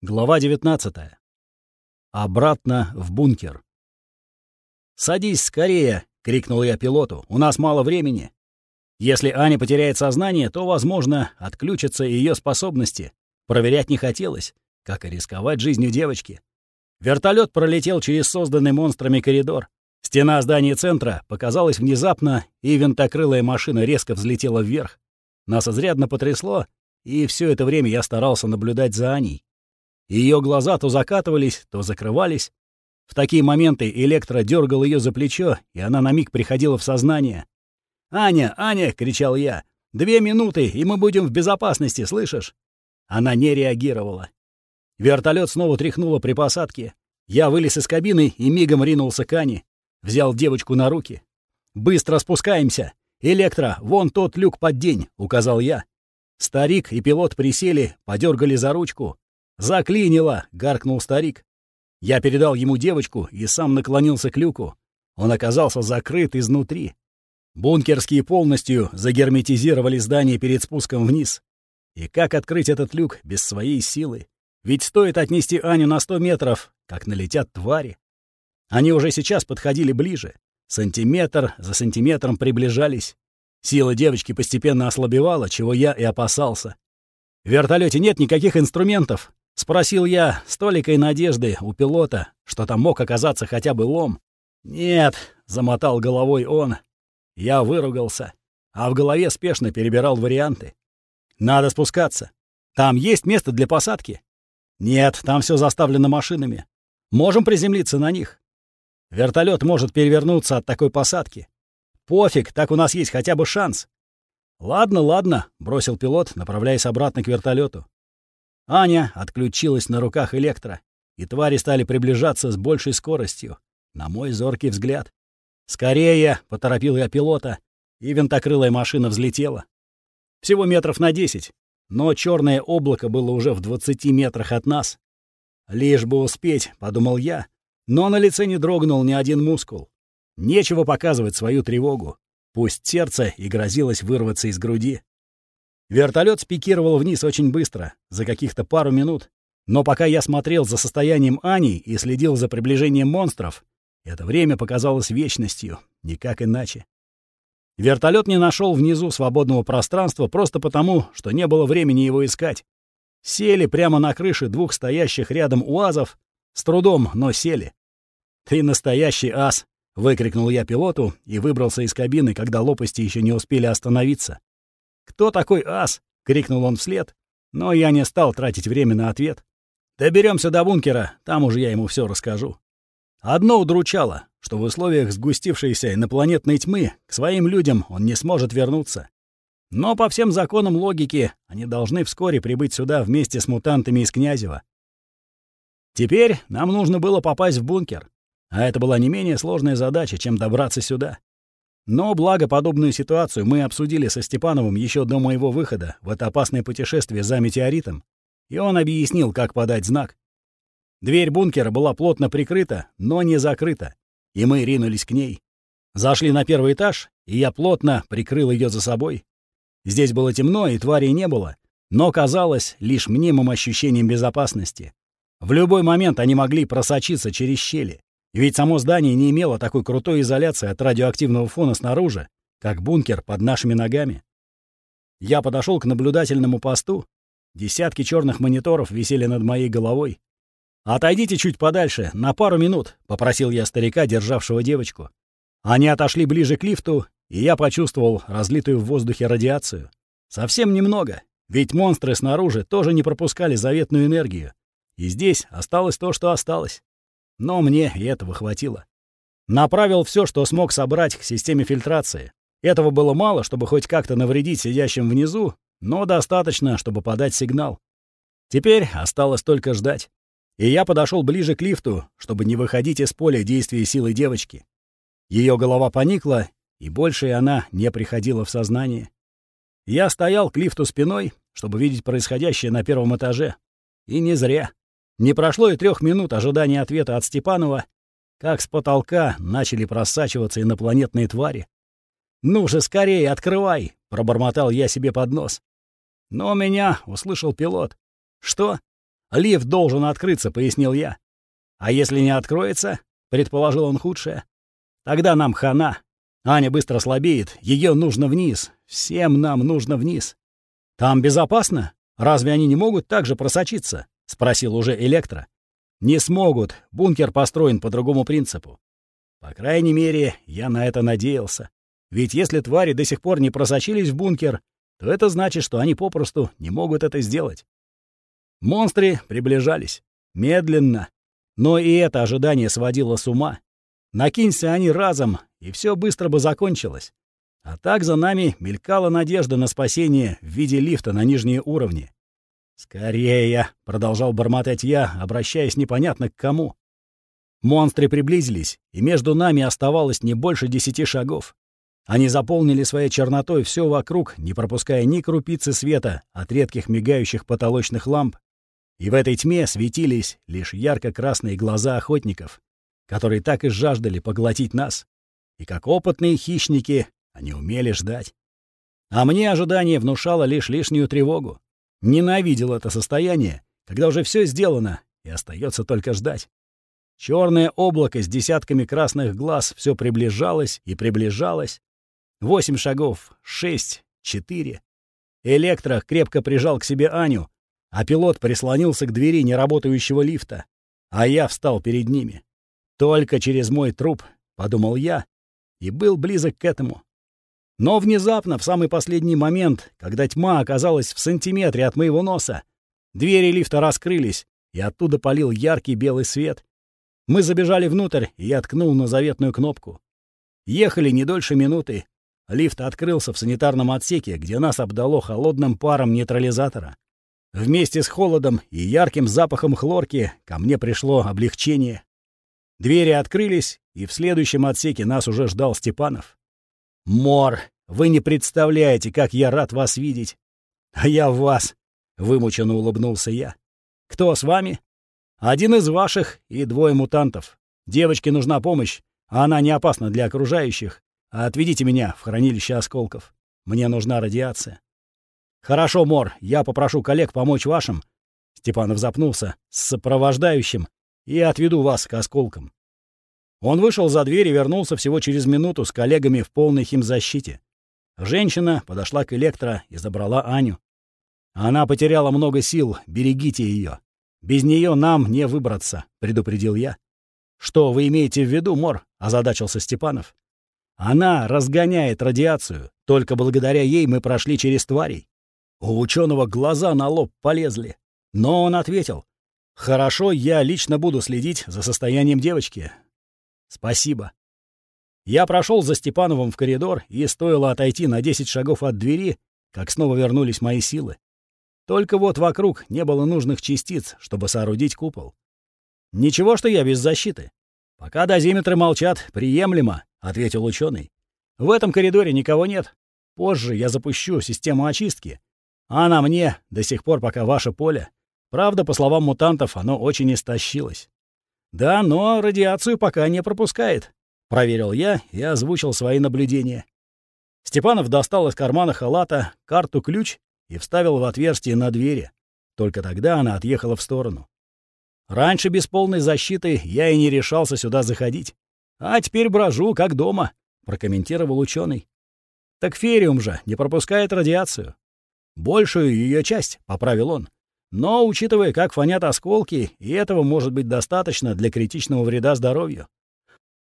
Глава 19. Обратно в бункер. «Садись скорее!» — крикнул я пилоту. «У нас мало времени. Если Аня потеряет сознание, то, возможно, отключатся ее способности. Проверять не хотелось, как и рисковать жизнью девочки. Вертолет пролетел через созданный монстрами коридор. Стена здания центра показалась внезапно, и винтокрылая машина резко взлетела вверх. Нас изрядно потрясло, и все это время я старался наблюдать за Аней. Ее глаза то закатывались, то закрывались. В такие моменты Электро дергал ее за плечо, и она на миг приходила в сознание. «Аня, Аня!» — кричал я. «Две минуты, и мы будем в безопасности, слышишь?» Она не реагировала. Вертолет снова тряхнуло при посадке. Я вылез из кабины и мигом ринулся к Ане. Взял девочку на руки. «Быстро спускаемся! Электро, вон тот люк под день!» — указал я. Старик и пилот присели, подергали за ручку. «Заклинило!» — гаркнул старик. Я передал ему девочку и сам наклонился к люку. Он оказался закрыт изнутри. Бункерские полностью загерметизировали здание перед спуском вниз. И как открыть этот люк без своей силы? Ведь стоит отнести Аню на сто метров, как налетят твари. Они уже сейчас подходили ближе. Сантиметр за сантиметром приближались. Сила девочки постепенно ослабевала, чего я и опасался. В вертолете нет никаких инструментов, Спросил я с толикой надежды у пилота, что там мог оказаться хотя бы лом. «Нет», — замотал головой он. Я выругался, а в голове спешно перебирал варианты. «Надо спускаться. Там есть место для посадки?» «Нет, там все заставлено машинами. Можем приземлиться на них. Вертолет может перевернуться от такой посадки. Пофиг, так у нас есть хотя бы шанс». «Ладно, ладно», — бросил пилот, направляясь обратно к вертолету. Аня отключилась на руках электро, и твари стали приближаться с большей скоростью, на мой зоркий взгляд. «Скорее!» — поторопил я пилота, и винтокрылая машина взлетела. Всего метров на десять, но черное облако было уже в двадцати метрах от нас. «Лишь бы успеть», — подумал я, но на лице не дрогнул ни один мускул. Нечего показывать свою тревогу. Пусть сердце и грозилось вырваться из груди. Вертолет спикировал вниз очень быстро, за каких-то пару минут. Но пока я смотрел за состоянием Ани и следил за приближением монстров, это время показалось вечностью, никак иначе. Вертолет не нашел внизу свободного пространства просто потому, что не было времени его искать. Сели прямо на крыше двух стоящих рядом УАЗов, с трудом, но сели. «Ты настоящий ас!» — выкрикнул я пилоту и выбрался из кабины, когда лопасти еще не успели остановиться. «Кто такой ас?» — крикнул он вслед, но я не стал тратить время на ответ. Доберемся до бункера, там уже я ему все расскажу. Одно удручало, что в условиях сгустившейся инопланетной тьмы к своим людям он не сможет вернуться. Но по всем законам логики они должны вскоре прибыть сюда вместе с мутантами из Князева. Теперь нам нужно было попасть в бункер, а это была не менее сложная задача, чем добраться сюда. Но благо подобную ситуацию мы обсудили со Степановым еще до моего выхода в это опасное путешествие за метеоритом, и он объяснил, как подать знак. Дверь бункера была плотно прикрыта, но не закрыта, и мы ринулись к ней. Зашли на первый этаж, и я плотно прикрыл ее за собой. Здесь было темно, и тварей не было, но казалось лишь мнимым ощущением безопасности. В любой момент они могли просочиться через щели. Ведь само здание не имело такой крутой изоляции от радиоактивного фона снаружи, как бункер под нашими ногами. Я подошел к наблюдательному посту. Десятки черных мониторов висели над моей головой. «Отойдите чуть подальше, на пару минут», — попросил я старика, державшего девочку. Они отошли ближе к лифту, и я почувствовал разлитую в воздухе радиацию. Совсем немного, ведь монстры снаружи тоже не пропускали заветную энергию. И здесь осталось то, что осталось. Но мне и этого хватило. Направил все, что смог собрать к системе фильтрации. Этого было мало, чтобы хоть как-то навредить сидящим внизу, но достаточно, чтобы подать сигнал. Теперь осталось только ждать. И я подошел ближе к лифту, чтобы не выходить из поля действия силы девочки. Ее голова поникла, и больше она не приходила в сознание. Я стоял к лифту спиной, чтобы видеть происходящее на первом этаже. И не зря. Не прошло и трех минут ожидания ответа от Степанова, как с потолка начали просачиваться инопланетные твари. «Ну же, скорее, открывай!» — пробормотал я себе под нос. Но меня услышал пилот. «Что?» Лифт должен открыться, пояснил я. А если не откроется, предположил он худшее, тогда нам хана. Аня быстро слабеет, ее нужно вниз. Всем нам нужно вниз. Там безопасно? Разве они не могут так же просочиться? Спросил уже Электро. Не смогут, бункер построен по другому принципу. По крайней мере, я на это надеялся. Ведь если твари до сих пор не просочились в бункер, то это значит, что они попросту не могут это сделать. Монстры приближались. Медленно. Но и это ожидание сводило с ума. Накинься они разом, и все быстро бы закончилось. А так за нами мелькала надежда на спасение в виде лифта на нижние уровни. «Скорее!» — продолжал бормотать я, обращаясь непонятно к кому. Монстры приблизились, и между нами оставалось не больше десяти шагов. Они заполнили своей чернотой все вокруг, не пропуская ни крупицы света от редких мигающих потолочных ламп. И в этой тьме светились лишь ярко-красные глаза охотников, которые так и жаждали поглотить нас. И как опытные хищники, они умели ждать. А мне ожидание внушало лишь лишнюю тревогу. Ненавидел это состояние, когда уже все сделано, и остается только ждать. Черное облако с десятками красных глаз все приближалось и приближалось, Восемь шагов, шесть, четыре. Электро крепко прижал к себе Аню, а пилот прислонился к двери неработающего лифта, а я встал перед ними. Только через мой труп, подумал я, и был близок к этому. Но внезапно, в самый последний момент, когда тьма оказалась в сантиметре от моего носа, двери лифта раскрылись, и оттуда полил яркий белый свет. Мы забежали внутрь, и я ткнул на заветную кнопку. Ехали не дольше минуты, Лифт открылся в санитарном отсеке, где нас обдало холодным паром нейтрализатора. Вместе с холодом и ярким запахом хлорки ко мне пришло облегчение. Двери открылись, и в следующем отсеке нас уже ждал Степанов. «Мор, вы не представляете, как я рад вас видеть!» «А я вас!» — вымученно улыбнулся я. «Кто с вами?» «Один из ваших и двое мутантов. Девочке нужна помощь, а она не опасна для окружающих. Отведите меня в хранилище осколков. Мне нужна радиация. Хорошо, Мор, я попрошу коллег помочь вашим. Степанов запнулся с сопровождающим и отведу вас к осколкам. Он вышел за дверь и вернулся всего через минуту с коллегами в полной химзащите. Женщина подошла к Электро и забрала Аню. Она потеряла много сил, берегите ее. Без нее нам не выбраться, предупредил я. Что вы имеете в виду, Мор? озадачился Степанов. Она разгоняет радиацию. Только благодаря ей мы прошли через тварей. У ученого глаза на лоб полезли. Но он ответил. «Хорошо, я лично буду следить за состоянием девочки. Спасибо». Я прошел за Степановым в коридор, и стоило отойти на 10 шагов от двери, как снова вернулись мои силы. Только вот вокруг не было нужных частиц, чтобы соорудить купол. Ничего, что я без защиты. Пока дозиметры молчат, приемлемо. — ответил ученый. «В этом коридоре никого нет. Позже я запущу систему очистки. А на мне до сих пор пока ваше поле. Правда, по словам мутантов, оно очень истощилось. Да, но радиацию пока не пропускает», — проверил я и озвучил свои наблюдения. Степанов достал из кармана халата карту-ключ и вставил в отверстие на двери. Только тогда она отъехала в сторону. Раньше без полной защиты я и не решался сюда заходить. А теперь брожу, как дома, прокомментировал ученый. Так фериум же не пропускает радиацию. Большую ее часть, поправил он. Но, учитывая, как фонят осколки, и этого может быть достаточно для критичного вреда здоровью.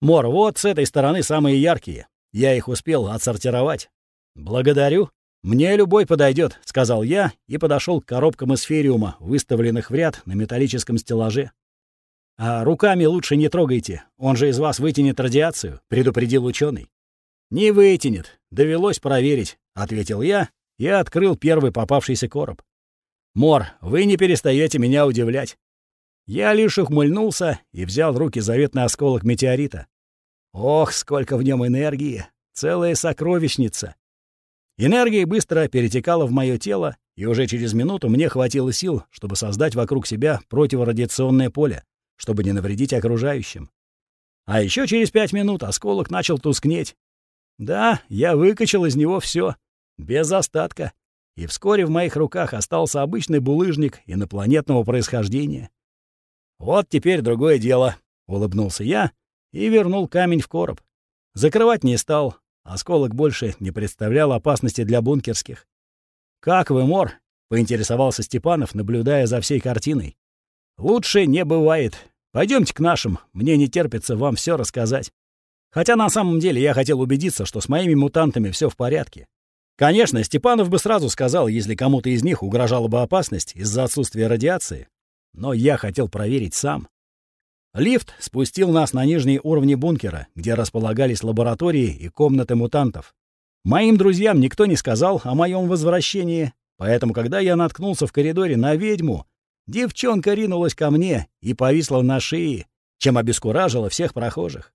Мор, вот с этой стороны самые яркие. Я их успел отсортировать. Благодарю. Мне любой подойдет, сказал я и подошел к коробкам из фериума, выставленных в ряд на металлическом стеллаже. «А руками лучше не трогайте, он же из вас вытянет радиацию», — предупредил ученый. «Не вытянет, довелось проверить», — ответил я и открыл первый попавшийся короб. «Мор, вы не перестаете меня удивлять». Я лишь ухмыльнулся и взял в руки заветный осколок метеорита. Ох, сколько в нем энергии! Целая сокровищница! Энергия быстро перетекала в мое тело, и уже через минуту мне хватило сил, чтобы создать вокруг себя противорадиационное поле чтобы не навредить окружающим. А еще через пять минут осколок начал тускнеть. Да, я выкачал из него все, без остатка. И вскоре в моих руках остался обычный булыжник инопланетного происхождения. «Вот теперь другое дело», — улыбнулся я и вернул камень в короб. Закрывать не стал, осколок больше не представлял опасности для бункерских. «Как вы, Мор?» — поинтересовался Степанов, наблюдая за всей картиной. «Лучше не бывает. Пойдемте к нашим, мне не терпится вам все рассказать». Хотя на самом деле я хотел убедиться, что с моими мутантами все в порядке. Конечно, Степанов бы сразу сказал, если кому-то из них угрожала бы опасность из-за отсутствия радиации. Но я хотел проверить сам. Лифт спустил нас на нижние уровни бункера, где располагались лаборатории и комнаты мутантов. Моим друзьям никто не сказал о моем возвращении, поэтому, когда я наткнулся в коридоре на ведьму, девчонка ринулась ко мне и повисла на шее, чем обескуражила всех прохожих.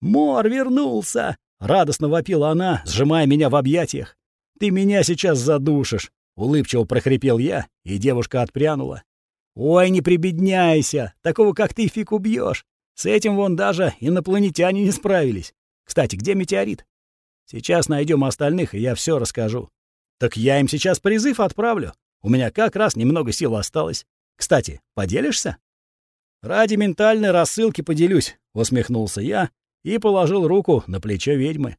«Мор вернулся!» — радостно вопила она, сжимая меня в объятиях. «Ты меня сейчас задушишь!» — улыбчиво прохрипел я, и девушка отпрянула. «Ой, не прибедняйся! Такого, как ты, фиг убьешь! С этим вон даже инопланетяне не справились. Кстати, где метеорит? Сейчас найдем остальных, и я все расскажу. Так я им сейчас призыв отправлю. У меня как раз немного сил осталось. Кстати, поделишься? Ради ментальной рассылки поделюсь, усмехнулся я и положил руку на плечо ведьмы.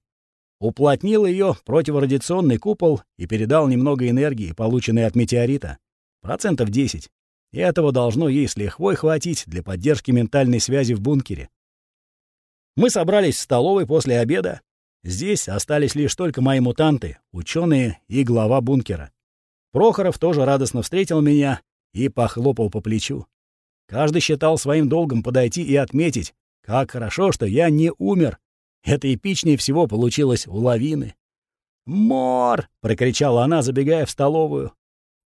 Уплотнил ее противорадиационный купол и передал немного энергии, полученной от метеорита. Процентов 10. И этого должно ей с лихвой хватить для поддержки ментальной связи в бункере. Мы собрались в столовой после обеда. Здесь остались лишь только мои мутанты, ученые и глава бункера. Прохоров тоже радостно встретил меня и похлопал по плечу. Каждый считал своим долгом подойти и отметить, как хорошо, что я не умер. Это эпичнее всего получилось у лавины. «Мор!» — прокричала она, забегая в столовую.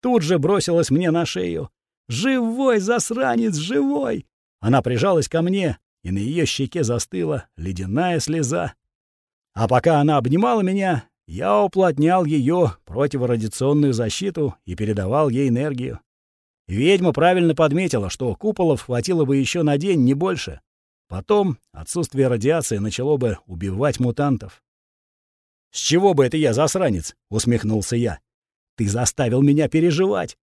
Тут же бросилась мне на шею. «Живой, засранец, живой!» Она прижалась ко мне, и на ее щеке застыла ледяная слеза. А пока она обнимала меня, я уплотнял ее противорадиационную защиту и передавал ей энергию. Ведьма правильно подметила, что куполов хватило бы еще на день, не больше. Потом отсутствие радиации начало бы убивать мутантов. «С чего бы это я, засранец?» — усмехнулся я. «Ты заставил меня переживать».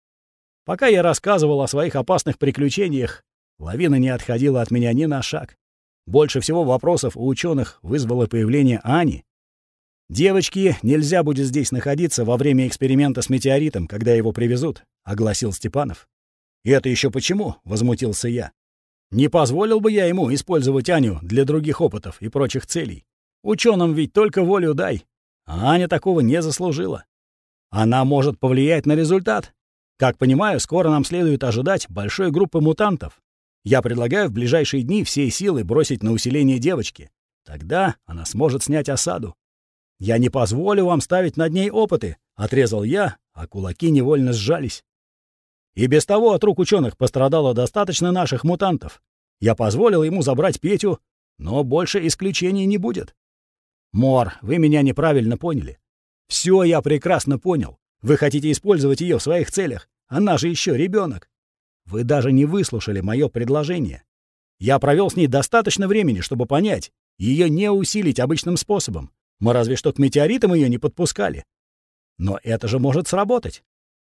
Пока я рассказывал о своих опасных приключениях, лавина не отходила от меня ни на шаг. Больше всего вопросов у ученых вызвало появление Ани. «Девочки, нельзя будет здесь находиться во время эксперимента с метеоритом, когда его привезут», — огласил Степанов. «И это еще почему?» — возмутился я. Не позволил бы я ему использовать Аню для других опытов и прочих целей. Ученым ведь только волю дай. А Аня такого не заслужила. Она может повлиять на результат. Как понимаю, скоро нам следует ожидать большой группы мутантов. Я предлагаю в ближайшие дни все силы бросить на усиление девочки. Тогда она сможет снять осаду. Я не позволю вам ставить над ней опыты, отрезал я, а кулаки невольно сжались. И без того от рук ученых пострадало достаточно наших мутантов. Я позволил ему забрать Петю, но больше исключений не будет. Мор, вы меня неправильно поняли. Все я прекрасно понял. Вы хотите использовать ее в своих целях. Она же еще ребенок. Вы даже не выслушали мое предложение. Я провел с ней достаточно времени, чтобы понять, ее не усилить обычным способом. Мы разве что к метеоритам ее не подпускали. Но это же может сработать.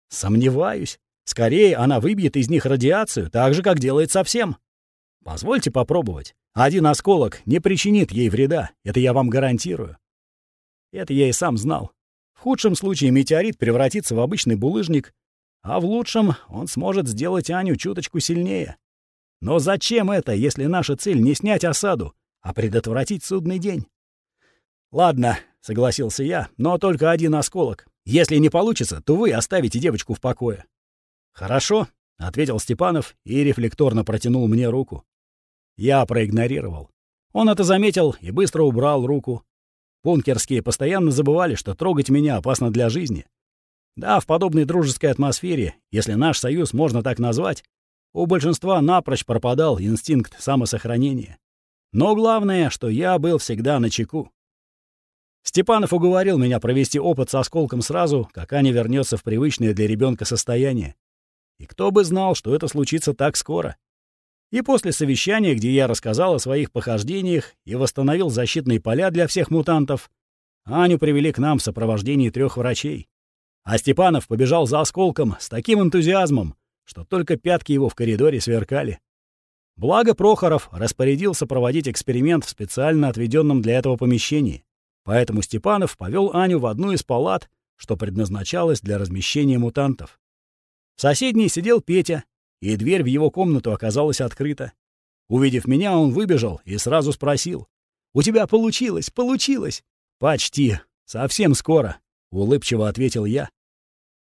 Сомневаюсь. Скорее, она выбьет из них радиацию, так же, как делает совсем. Позвольте попробовать. Один осколок не причинит ей вреда, это я вам гарантирую. Это я и сам знал. В худшем случае метеорит превратится в обычный булыжник, а в лучшем он сможет сделать Аню чуточку сильнее. Но зачем это, если наша цель не снять осаду, а предотвратить судный день? Ладно, согласился я, но только один осколок. Если не получится, то вы оставите девочку в покое. «Хорошо», — ответил Степанов и рефлекторно протянул мне руку. Я проигнорировал. Он это заметил и быстро убрал руку. Бункерские постоянно забывали, что трогать меня опасно для жизни. Да, в подобной дружеской атмосфере, если наш союз можно так назвать, у большинства напрочь пропадал инстинкт самосохранения. Но главное, что я был всегда на чеку. Степанов уговорил меня провести опыт с осколком сразу, как Аня вернется в привычное для ребенка состояние. И кто бы знал, что это случится так скоро. И после совещания, где я рассказал о своих похождениях и восстановил защитные поля для всех мутантов, Аню привели к нам в сопровождении трех врачей. А Степанов побежал за осколком с таким энтузиазмом, что только пятки его в коридоре сверкали. Благо Прохоров распорядился проводить эксперимент в специально отведенном для этого помещении. Поэтому Степанов повел Аню в одну из палат, что предназначалось для размещения мутантов. В соседней сидел Петя, и дверь в его комнату оказалась открыта. Увидев меня, он выбежал и сразу спросил. «У тебя получилось, получилось!» «Почти. Совсем скоро», — улыбчиво ответил я.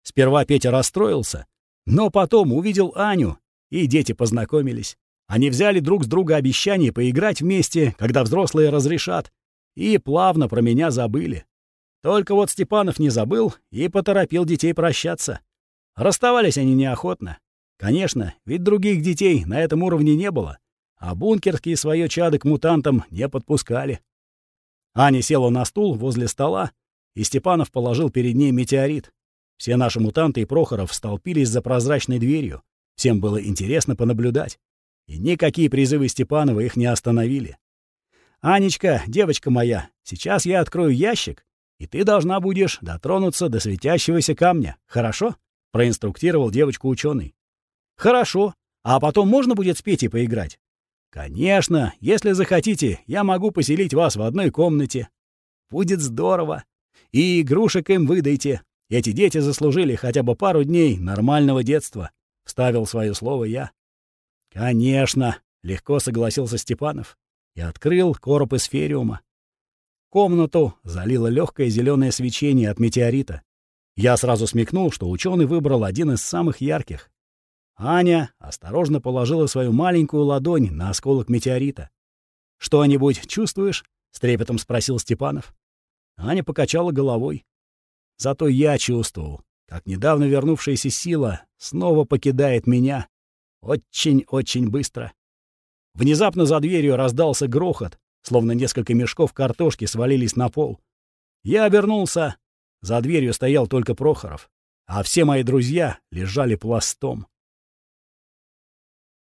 Сперва Петя расстроился, но потом увидел Аню, и дети познакомились. Они взяли друг с друга обещание поиграть вместе, когда взрослые разрешат, и плавно про меня забыли. Только вот Степанов не забыл и поторопил детей прощаться. Расставались они неохотно. Конечно, ведь других детей на этом уровне не было, а бункерские свое чадо к мутантам не подпускали. Аня села на стул возле стола, и Степанов положил перед ней метеорит. Все наши мутанты и Прохоров столпились за прозрачной дверью. Всем было интересно понаблюдать. И никакие призывы Степанова их не остановили. «Анечка, девочка моя, сейчас я открою ящик, и ты должна будешь дотронуться до светящегося камня, хорошо?» — проинструктировал девочку ученый. «Хорошо. А потом можно будет с Петей поиграть?» «Конечно. Если захотите, я могу поселить вас в одной комнате. Будет здорово. И игрушек им выдайте. Эти дети заслужили хотя бы пару дней нормального детства», — вставил свое слово я. «Конечно», — легко согласился Степанов и открыл короб эсфериума. Комнату залило легкое зеленое свечение от метеорита. Я сразу смекнул, что ученый выбрал один из самых ярких. Аня осторожно положила свою маленькую ладонь на осколок метеорита. «Что-нибудь чувствуешь?» — с трепетом спросил Степанов. Аня покачала головой. Зато я чувствовал, как недавно вернувшаяся сила снова покидает меня. Очень-очень быстро. Внезапно за дверью раздался грохот, словно несколько мешков картошки свалились на пол. Я обернулся. За дверью стоял только Прохоров, а все мои друзья лежали пластом.